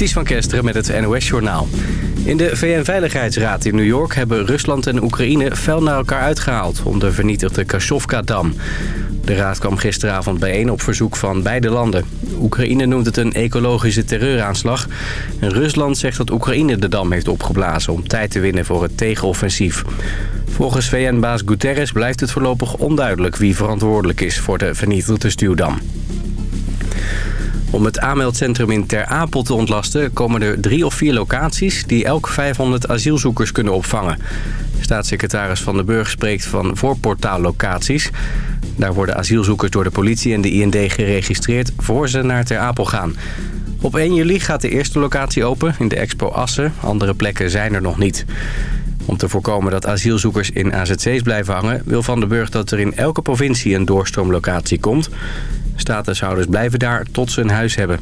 Ties van Kesteren met het NOS-journaal. In de VN-veiligheidsraad in New York hebben Rusland en Oekraïne fel naar elkaar uitgehaald... om de vernietigde Kashovka-dam. De raad kwam gisteravond bijeen op verzoek van beide landen. Oekraïne noemt het een ecologische terreuraanslag. En Rusland zegt dat Oekraïne de dam heeft opgeblazen... om tijd te winnen voor het tegenoffensief. Volgens VN-baas Guterres blijft het voorlopig onduidelijk... wie verantwoordelijk is voor de vernietigde stuwdam. Om het aanmeldcentrum in Ter Apel te ontlasten... komen er drie of vier locaties die elk 500 asielzoekers kunnen opvangen. Staatssecretaris Van den Burg spreekt van voorportaallocaties. Daar worden asielzoekers door de politie en de IND geregistreerd... voor ze naar Ter Apel gaan. Op 1 juli gaat de eerste locatie open in de Expo Assen. Andere plekken zijn er nog niet. Om te voorkomen dat asielzoekers in AZC's blijven hangen... wil Van den Burg dat er in elke provincie een doorstroomlocatie komt. Statushouders blijven daar tot ze een huis hebben.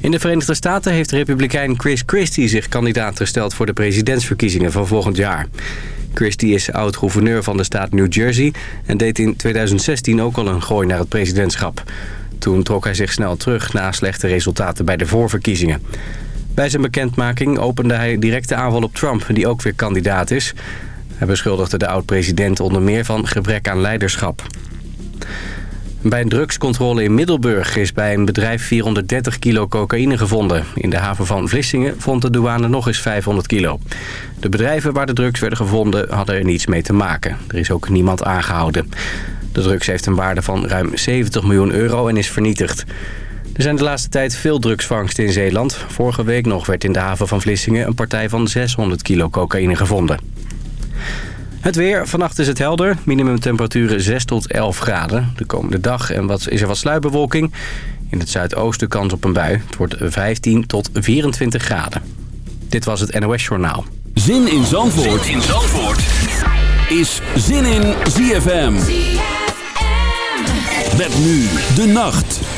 In de Verenigde Staten heeft republikein Chris Christie zich kandidaat gesteld... voor de presidentsverkiezingen van volgend jaar. Christie is oud-gouverneur van de staat New Jersey... en deed in 2016 ook al een gooi naar het presidentschap. Toen trok hij zich snel terug na slechte resultaten bij de voorverkiezingen. Bij zijn bekendmaking opende hij directe aanval op Trump, die ook weer kandidaat is. Hij beschuldigde de oud-president onder meer van gebrek aan leiderschap. Bij een drugscontrole in Middelburg is bij een bedrijf 430 kilo cocaïne gevonden. In de haven van Vlissingen vond de douane nog eens 500 kilo. De bedrijven waar de drugs werden gevonden hadden er niets mee te maken. Er is ook niemand aangehouden. De drugs heeft een waarde van ruim 70 miljoen euro en is vernietigd. Er zijn de laatste tijd veel drugsvangsten in Zeeland. Vorige week nog werd in de haven van Vlissingen een partij van 600 kilo cocaïne gevonden. Het weer. Vannacht is het helder. Minimumtemperaturen 6 tot 11 graden. De komende dag en wat, is er wat sluitbewolking. In het zuidoosten kans op een bui. Het wordt 15 tot 24 graden. Dit was het NOS Journaal. Zin in Zandvoort, zin in Zandvoort. is Zin in ZFM. ZFM. Met nu de nacht.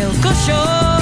Eu o.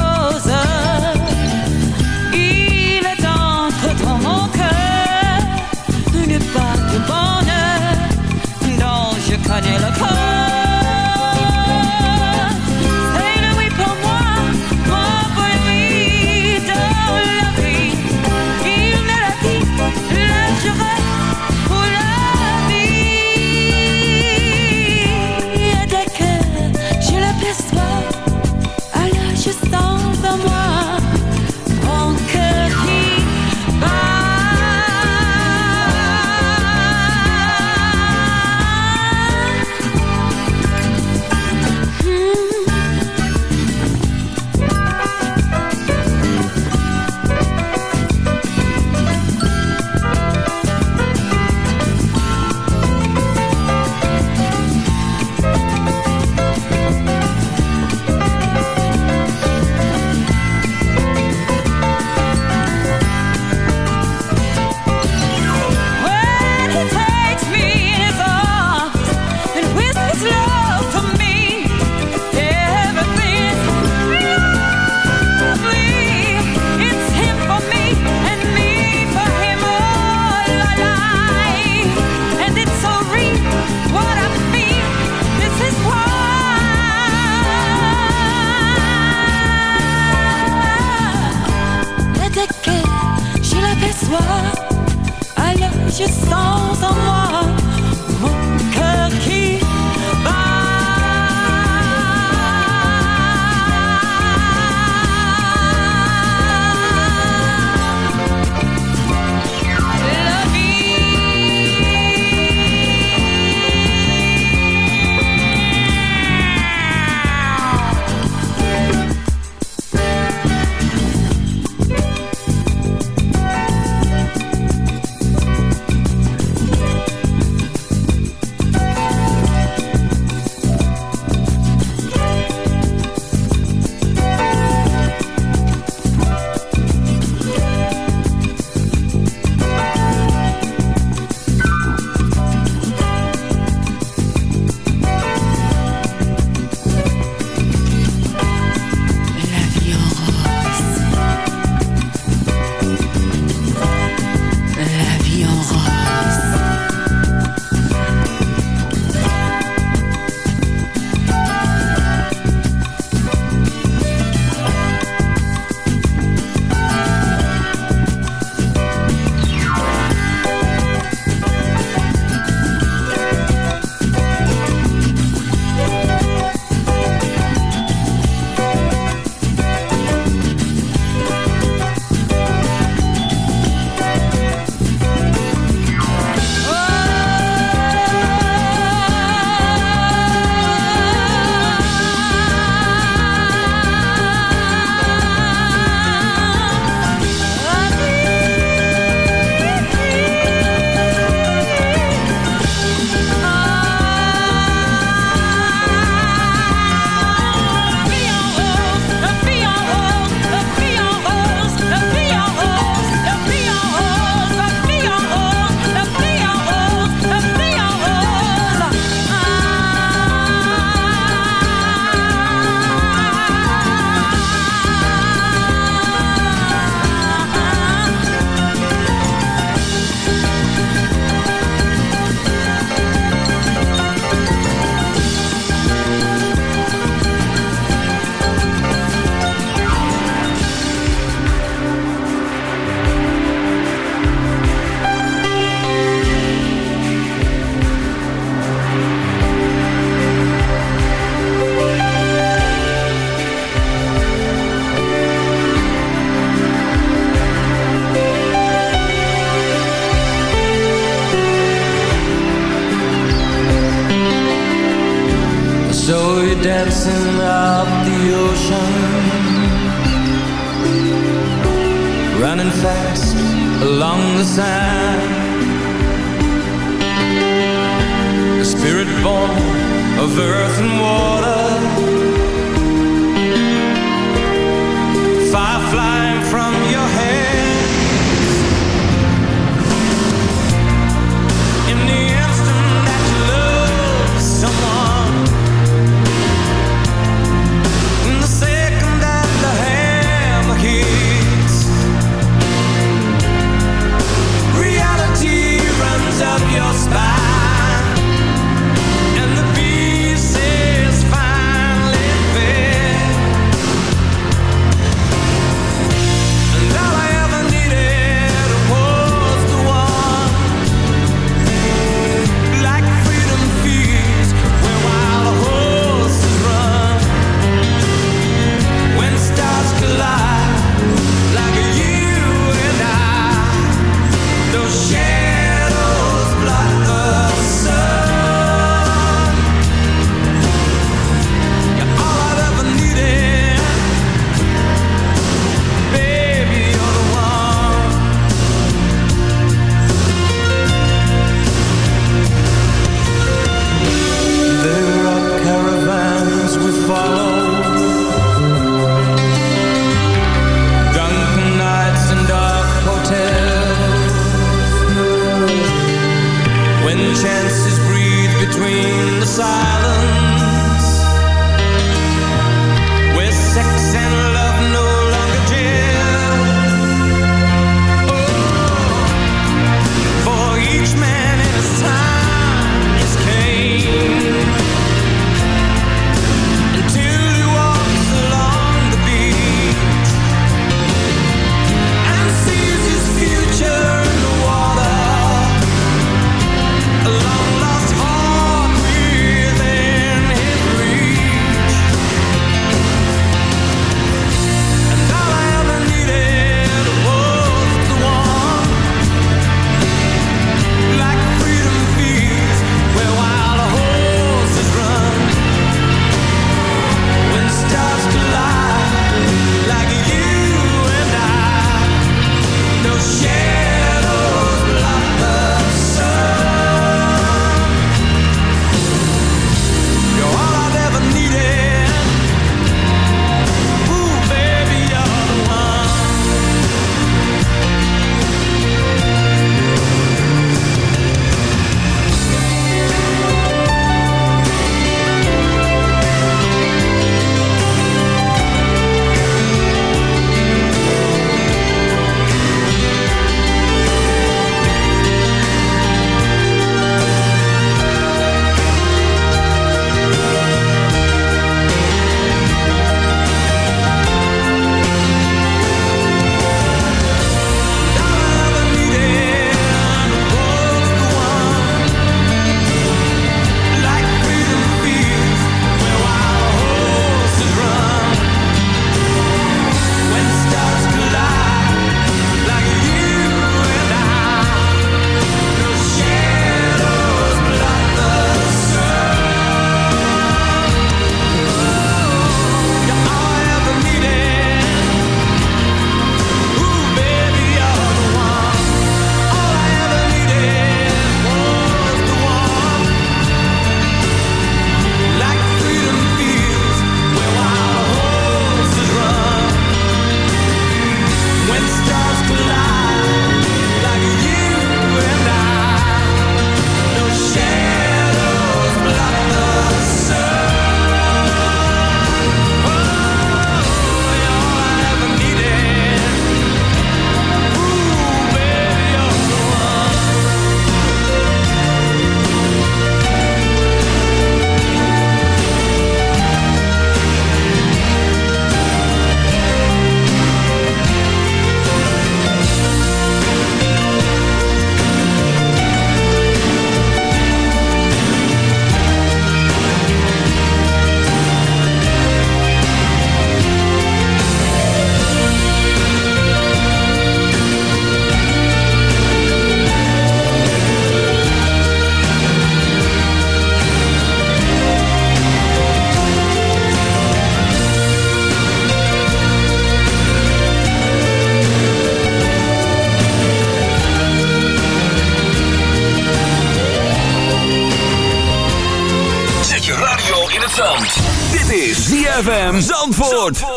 ZFM Zandvoort.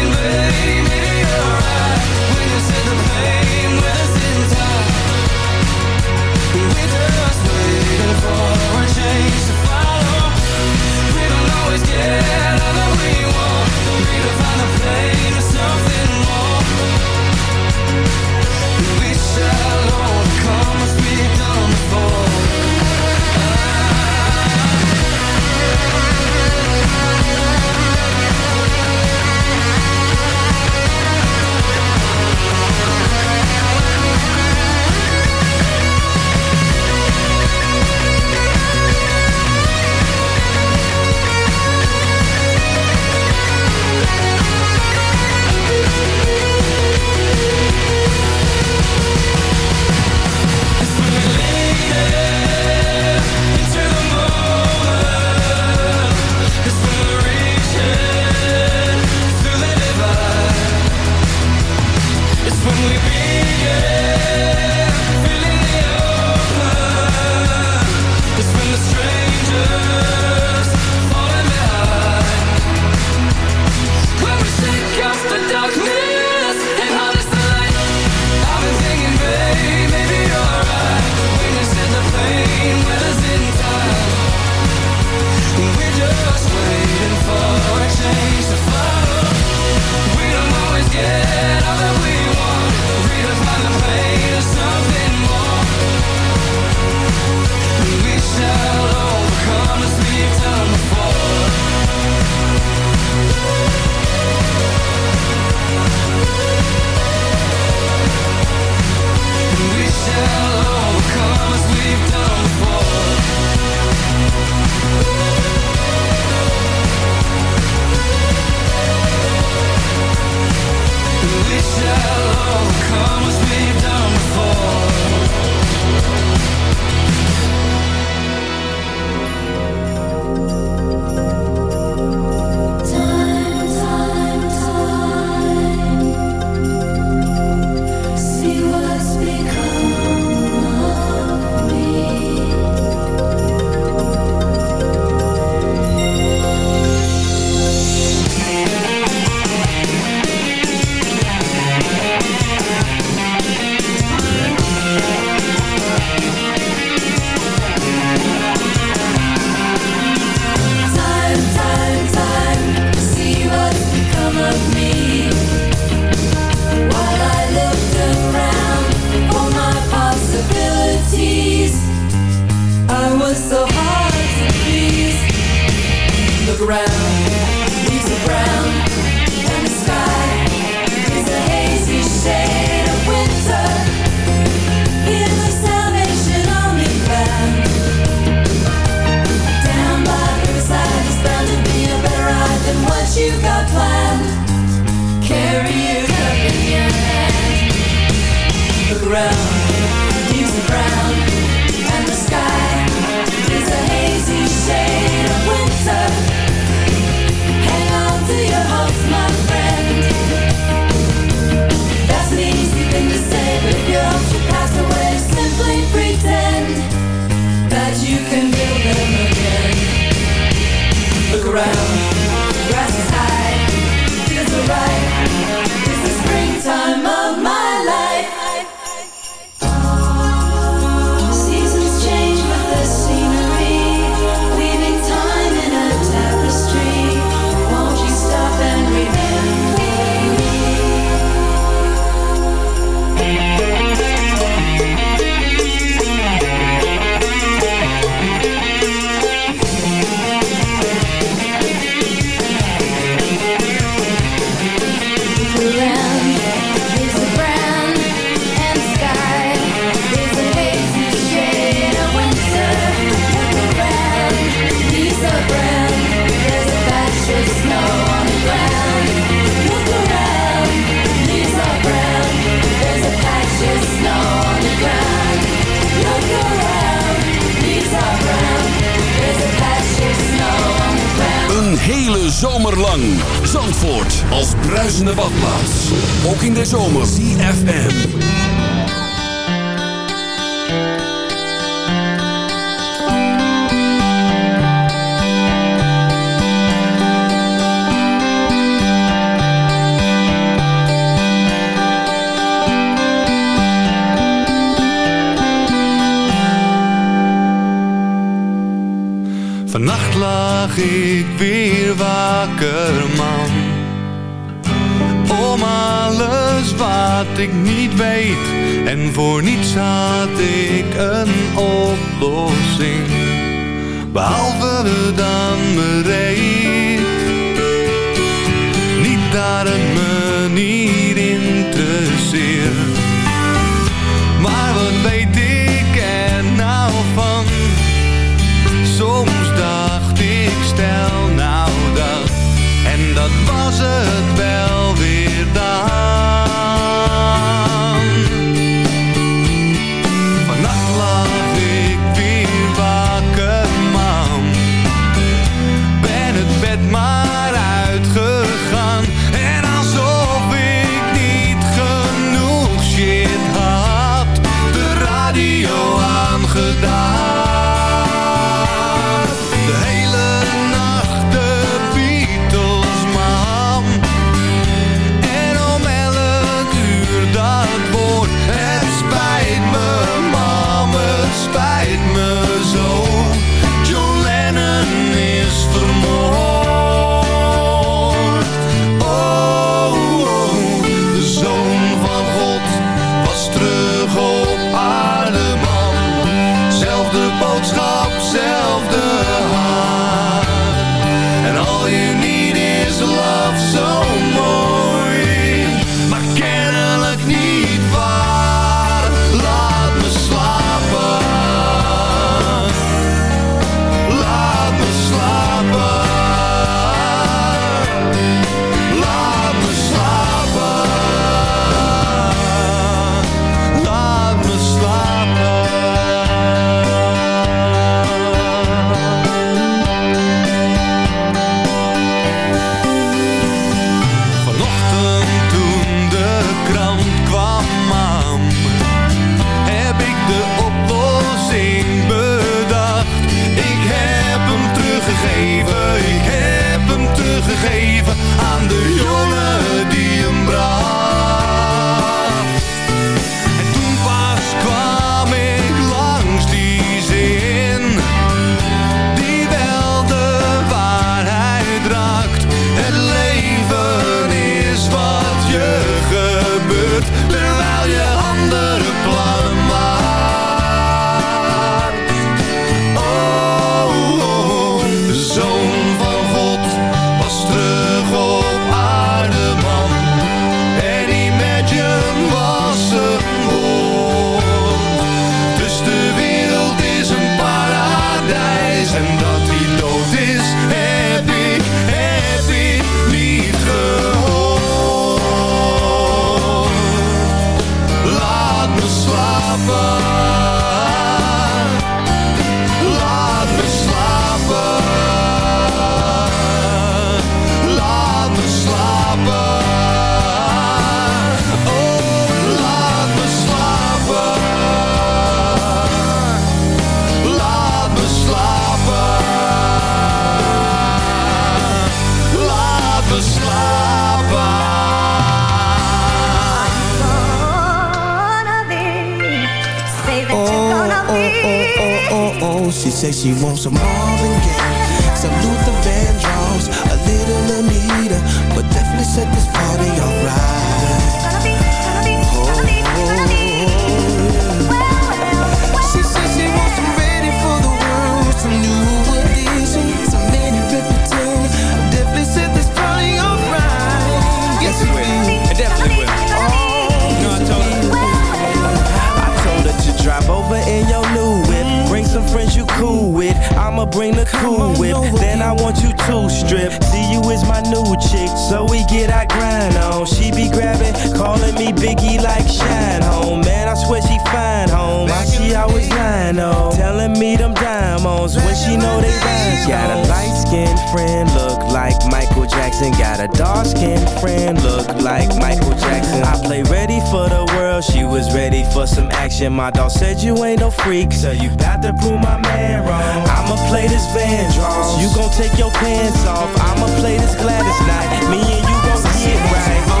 Friend, look like Michael Jackson. Got a dark skinned friend, look like Michael Jackson. I play ready for the world, she was ready for some action. My dog said you ain't no freak, so you got to prove my man wrong. I'ma play this Van Vandross, you gon' take your pants off. I'ma play this Gladys Knight, me and you gon' get right.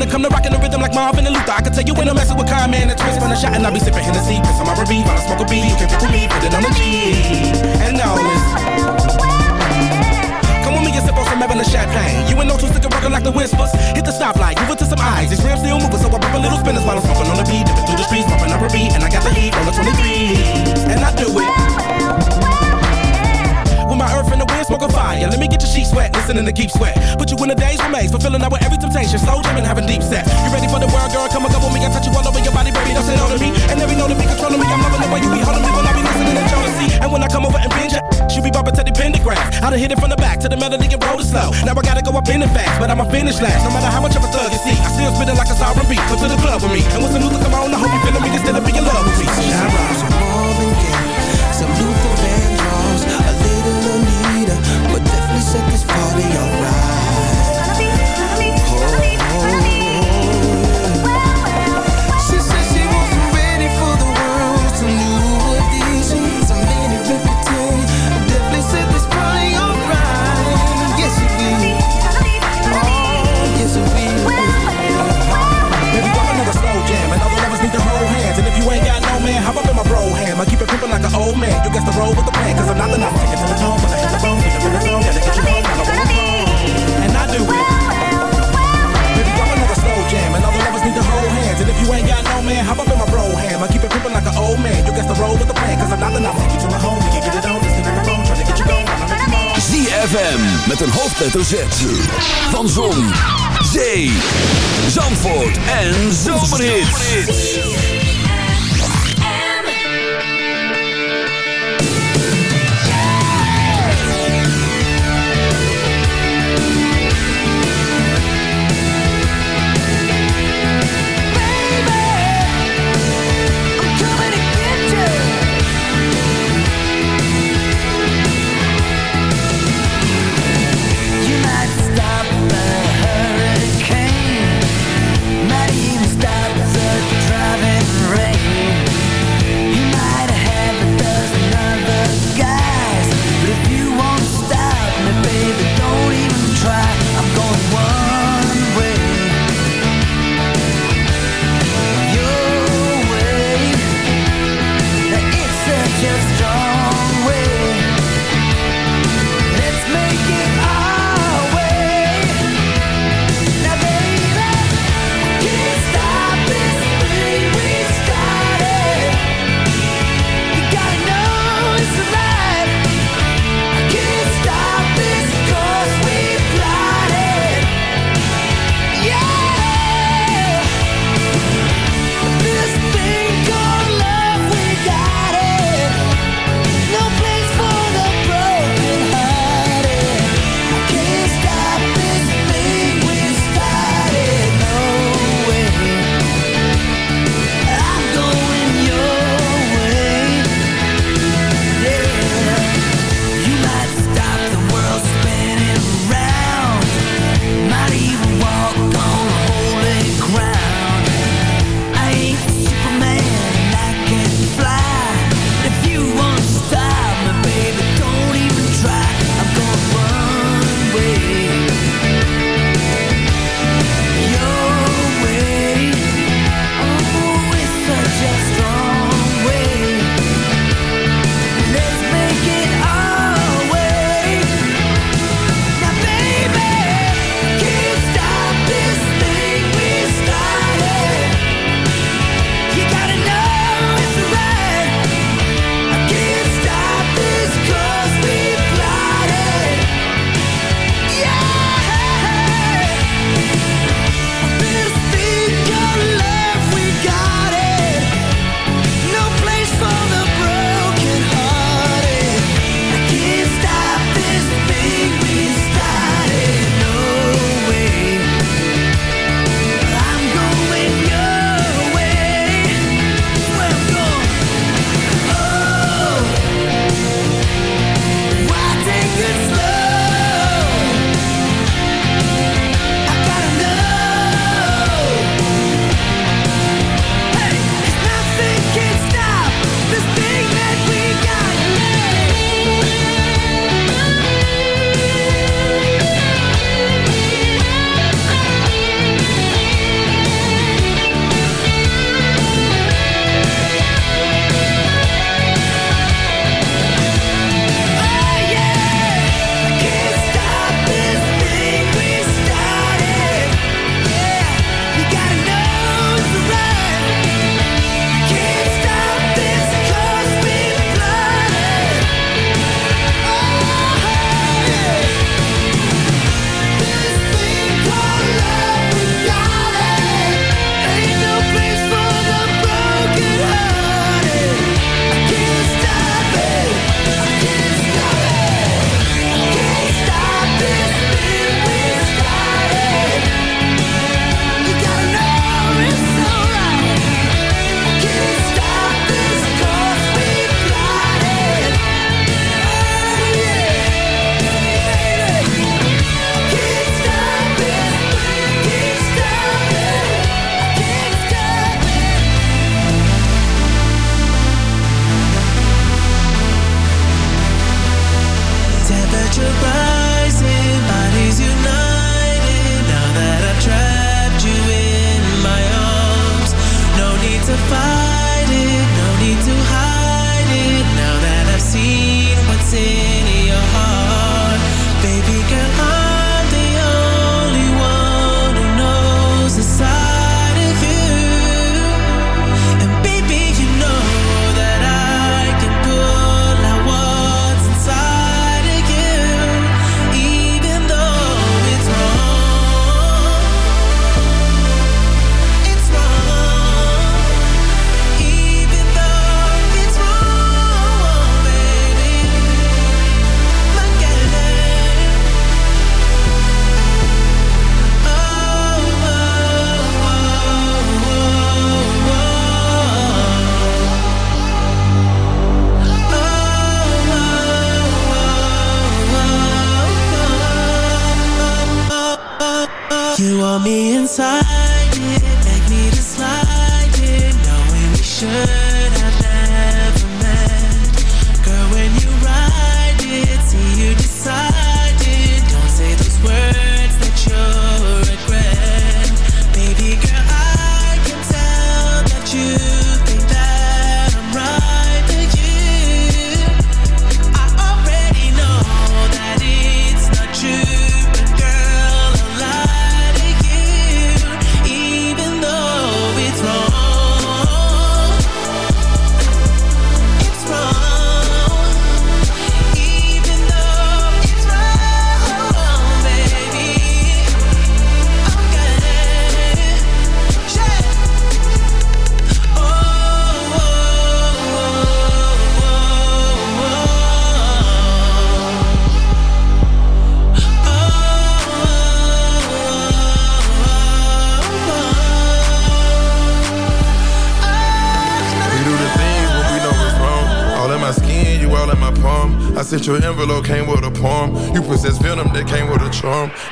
When it come to rocking the rhythm like Marvin and Luther, I can tell you when I'm messing with Kyle, man, and twist. When I shot and I be sipping Hennessy, piss on my R&B while I smoke a B. You can't pick with me, put it on the G. And now this. Come with me and sip on some Evan champagne. You ain't no two sticker rockin' like the whispers. Hit the stoplight, move it to some eyes. These rims still moving, so I pop a little spinners while I'm smoking on the beat. Dipping through the streets, popping up a beat, and I got the heat on the 23. And I do it. With my earth and the wind smoking fire. Let me get your sheets wet, listening to Keith Sweat. Put you in a daze remains, fulfilling out with every temptation. Slow jamming, having deep set. You ready for the world, girl? Come and go with me. I touch you all over your body, baby. Don't say no to me. And every know to be controlling me. I'm loving the way you be holding me when I be listening to jealousy. And when I come over and binge you be bumping to the pentagram. I done hit it from the back to the melody and roll it slow. Now I gotta go up in it fast, but I'ma finish last. No matter how much of a thug you see, I still spinning like a sovereign beat. Come to the club with me. And when some new come on, I hope you feeling me. Instead of being in love with me. Shine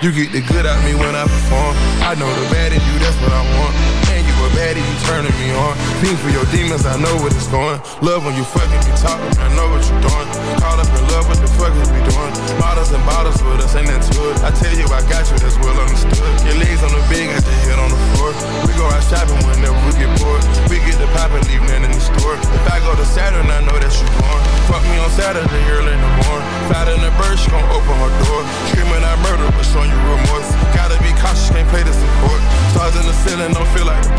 You get the good out me when I perform. I know the bad in you, that's what I want. A baddie, you turning me on. Fiend for your demons, I know what it's going. Love when you fucking me talking, I know what you're doing. Caught up in love, what the fuck is we doing? Bottles and bottles with us, ain't that it? I tell you, I got you, that's well understood. Your legs on the bed, got your head on the floor. We go out shopping whenever we get bored. We get the pop and leave nothing in the store. If I go to Saturn, I know that you born. Fuck me on Saturday, early in the morning. Fat in the bird, she gon' open her door. Screaming I murder, but showing you remorse. Gotta be cautious, can't play this in court. Stars in the ceiling, don't feel like a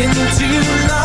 into life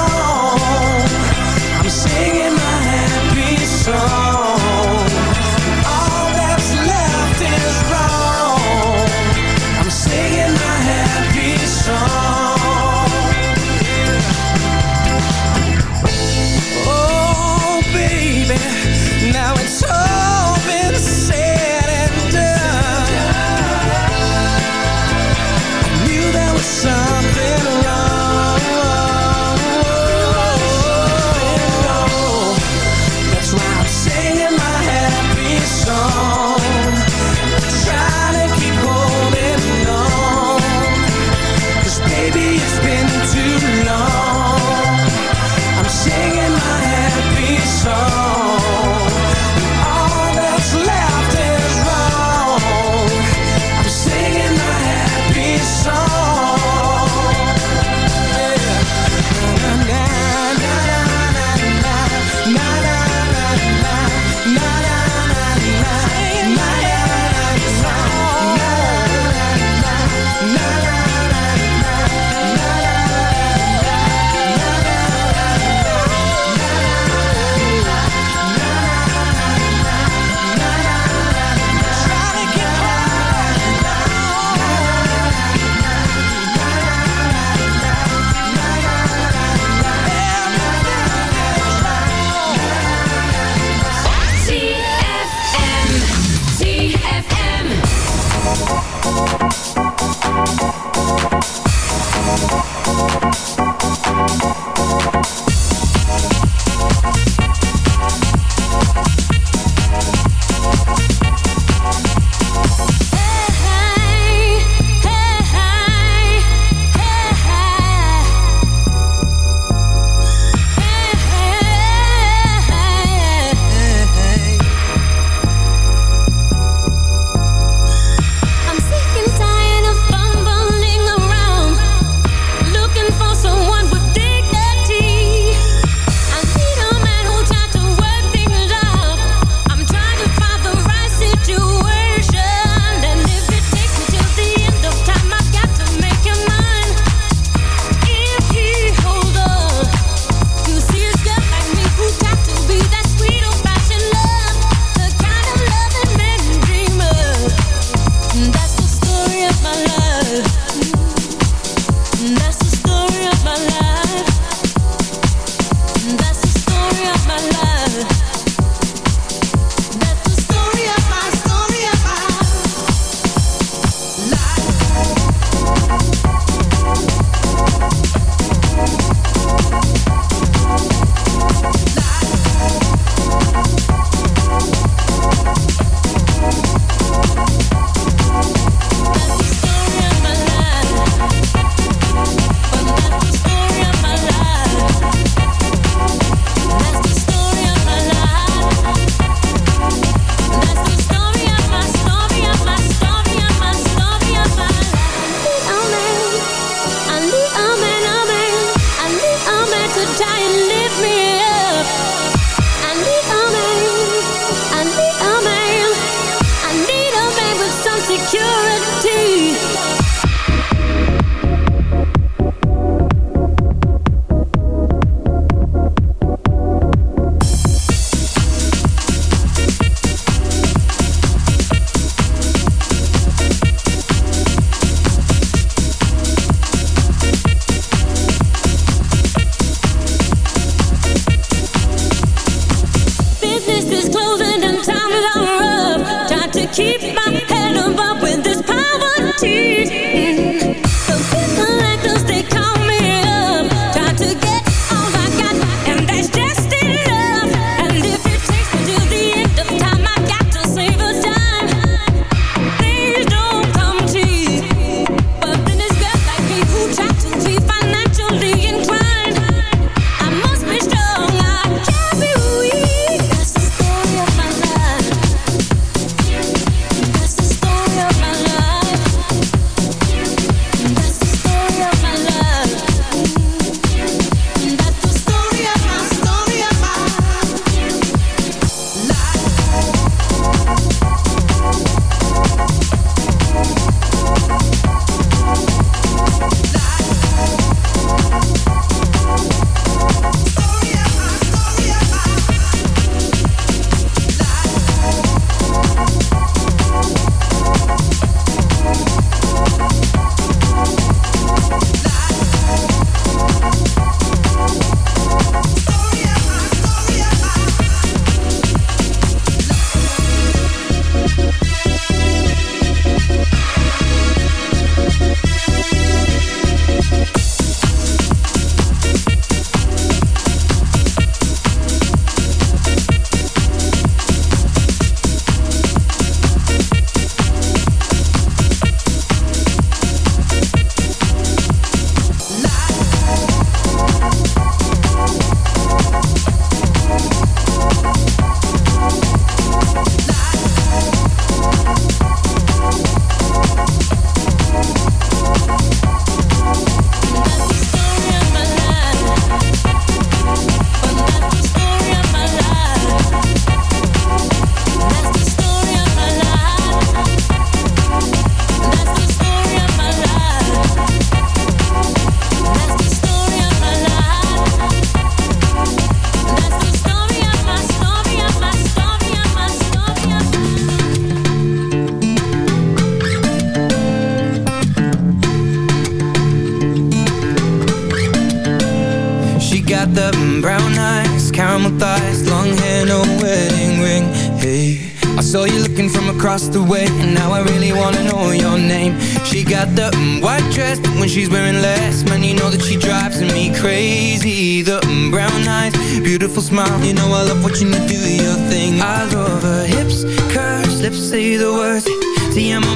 saw you looking from across the way, and now I really wanna know your name. She got the mm, white dress, but when she's wearing less, man, you know that she drives me crazy. The mm, brown eyes, beautiful smile, you know I love watching you do your thing. I love her hips, curves, lips say the words.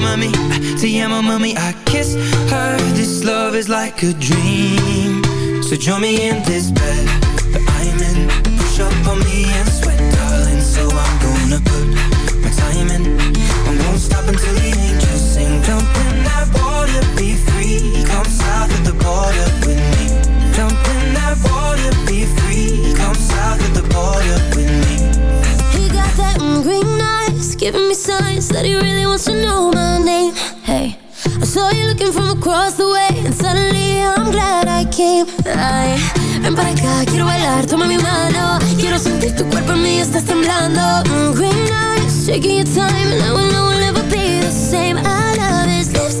Mami, te amo, mami. I kiss her. This love is like a dream. So join me in this bed that I'm in. Push up on me and Come south of the border with me. He got that green eyes, giving me signs that he really wants to know my name. Hey, I saw you looking from across the way, and suddenly I'm glad I came. Mm, green eyes, taking your time, and I will know we'll never be the same. I love his lips,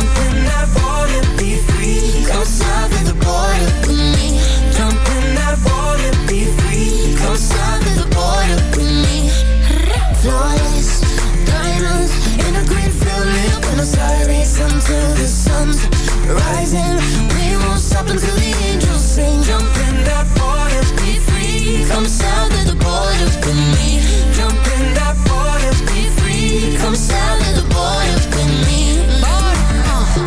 Until the sun's rising. We won't stop until the angels sing. Jump in that water, be free. Come south of the border with me. Jump in that water, be free. Come south of the border with me.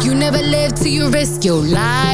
You never live till you risk your life.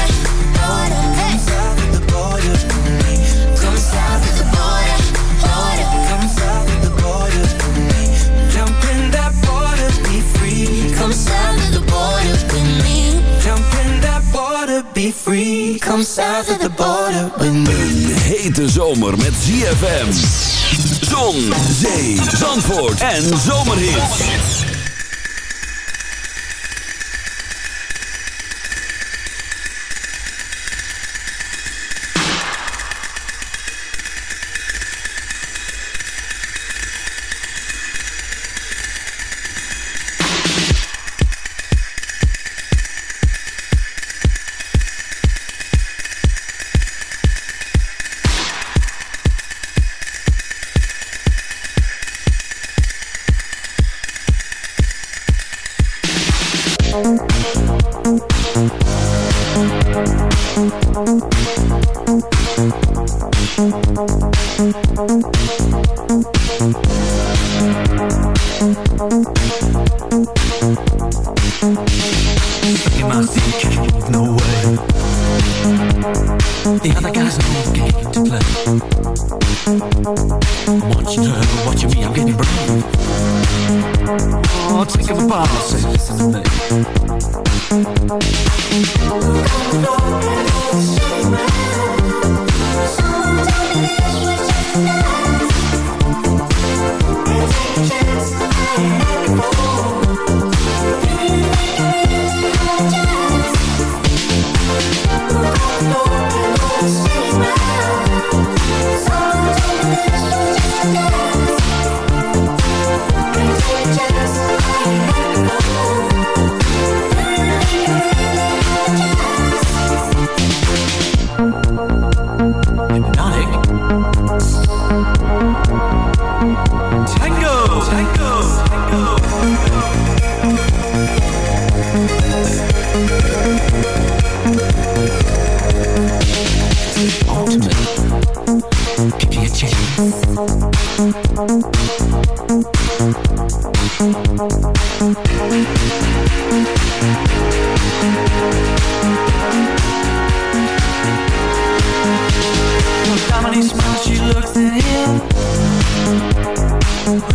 Free. Come south the. Een hete zomer met ZFM. Zon, zee, zandvoort en zomerhits.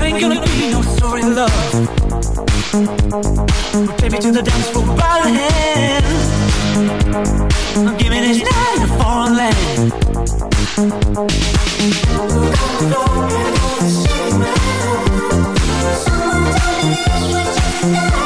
ain't gonna be no love. Take me to the dance floor by the. Give me this night in a foreign land. Me this